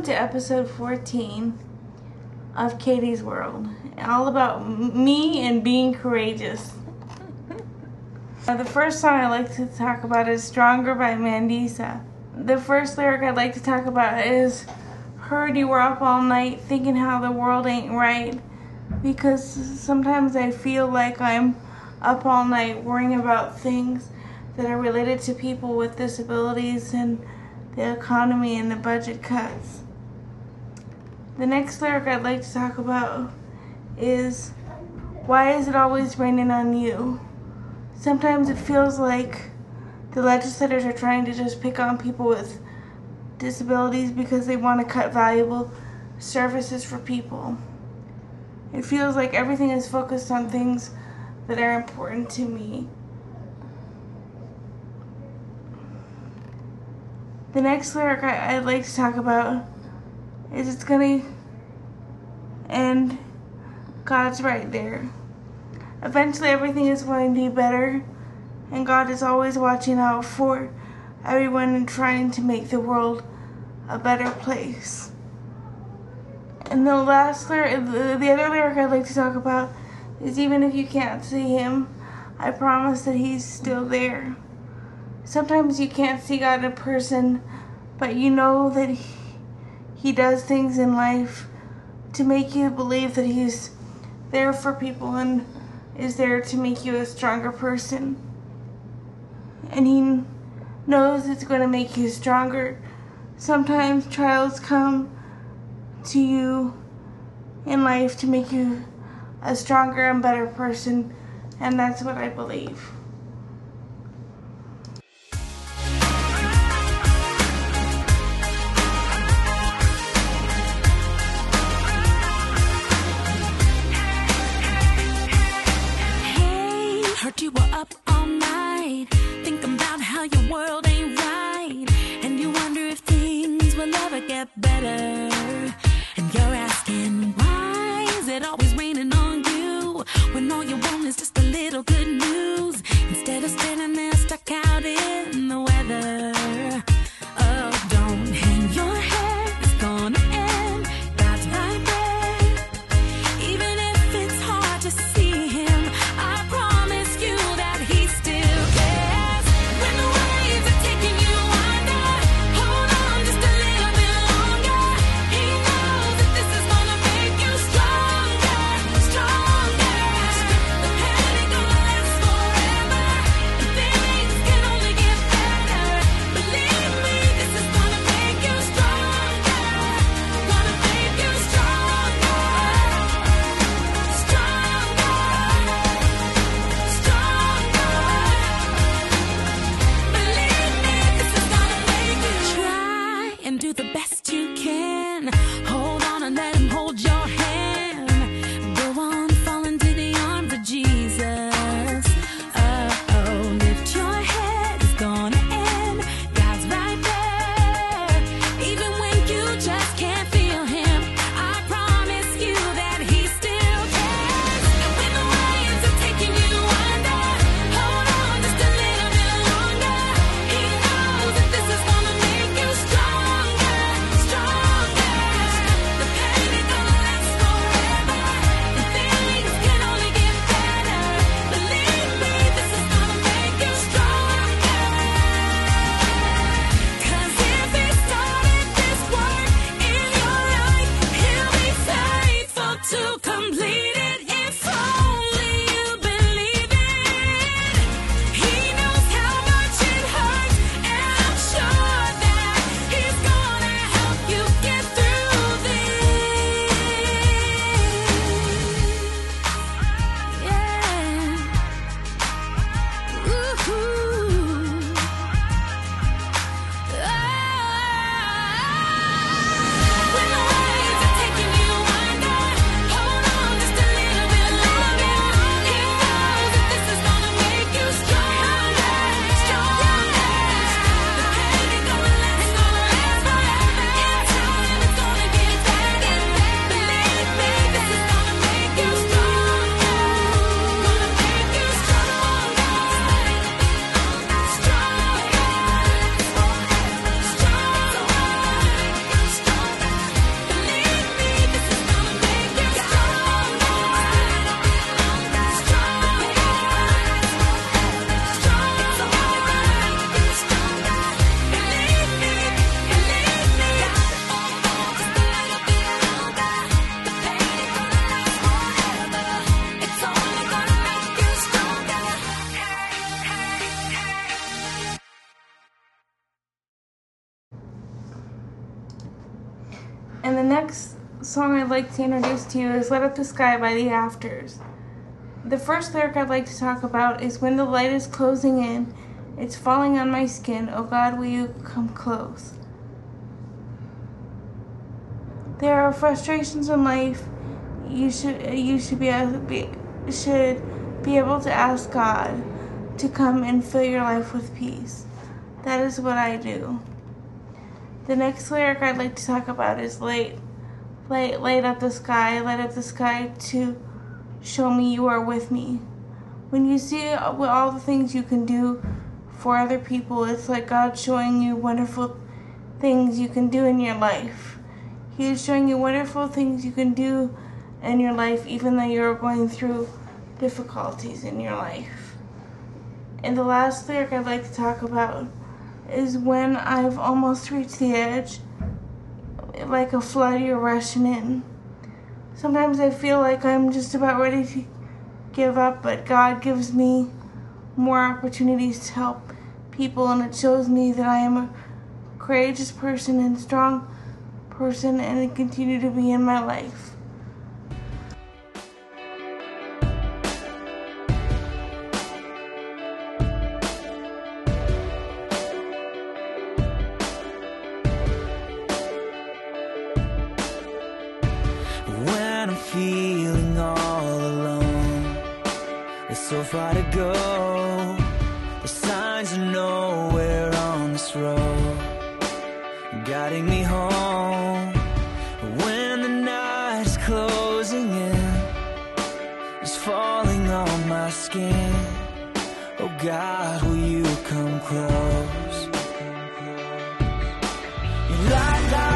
Welcome to episode 14 of Katie's World, all about me and being courageous. Uh, the first song I'd like to talk about is Stronger by Mandisa. The first lyric I'd like to talk about is Heard you were up all night thinking how the world ain't right. Because sometimes I feel like I'm up all night worrying about things that are related to people with disabilities and the economy and the budget cuts. The next lyric I'd like to talk about is Why is it always raining on you? Sometimes it feels like the legislators are trying to just pick on people with disabilities because they want to cut valuable services for people. It feels like everything is focused on things that are important to me. The next lyric I, would like to talk about is It's Gonna End. God's right there. Eventually, everything is going to be better, and God is always watching out for everyone and trying to make the world a better place. And the last lyric, the other lyric I'd like to talk about is even if you can't see him, I promise that he's still there. Sometimes you can't see God in person, but you know that he, he does things in life to make you believe that he's there for people and is there to make you a stronger person. And He knows it's going to make you stronger. Sometimes trials come to you in life to make you a stronger and better person, and that's what I believe. your world ain't right, and you wonder if things will ever get better. the best. Song I'd like to introduce to you is Light Up the Sky by the Afters. The first lyric I'd like to talk about is When the light is closing in, it's falling on my skin. Oh God, will you come close? There are frustrations in life. You should you should be, be should be able to ask God to come and fill your life with peace. That is what I do. The next lyric I'd like to talk about is light, light, light up the sky, light up the sky to show me you are with me. When you see all the things you can do for other people, it's like God showing you wonderful things you can do in your life. He is showing you wonderful things you can do in your life, even though you're going through difficulties in your life. And the last lyric I'd like to talk about is when I've almost reached the edge, like a flood, you're rushing in. Sometimes I feel like I'm just about ready to give up, but God gives me more opportunities to help people, and it shows me that I am a courageous person and strong person and continue to be in my life. There's so far to go. The signs are nowhere on this road, guiding me home. When the night's closing in, it's falling on my skin. Oh God, will you come close? You light, light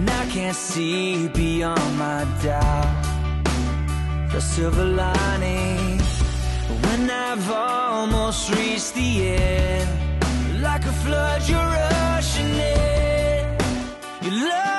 And I can't see beyond my doubt. The silver lining. When I've almost reached the end. Like a flood you're rushing in. Your love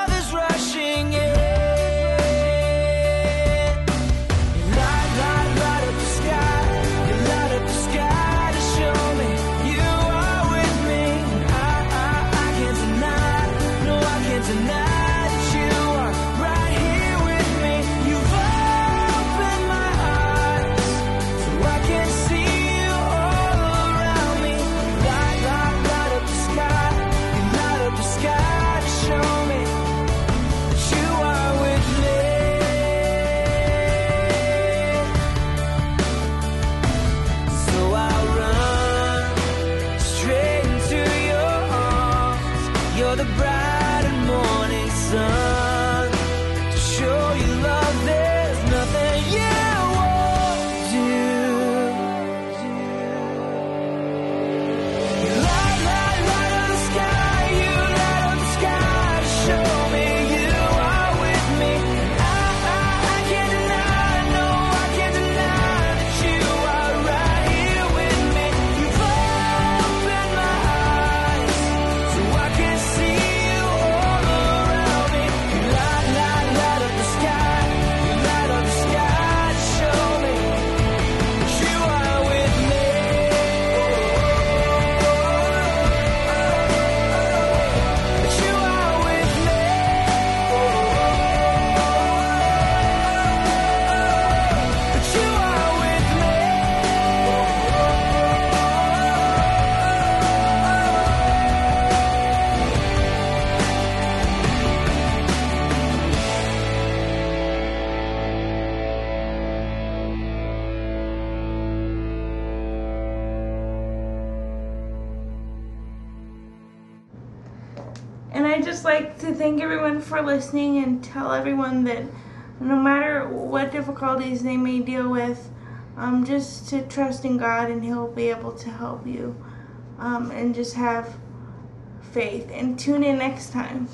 thank everyone for listening and tell everyone that no matter what difficulties they may deal with, um, just to trust in God and He'll be able to help you um, and just have faith. And tune in next time.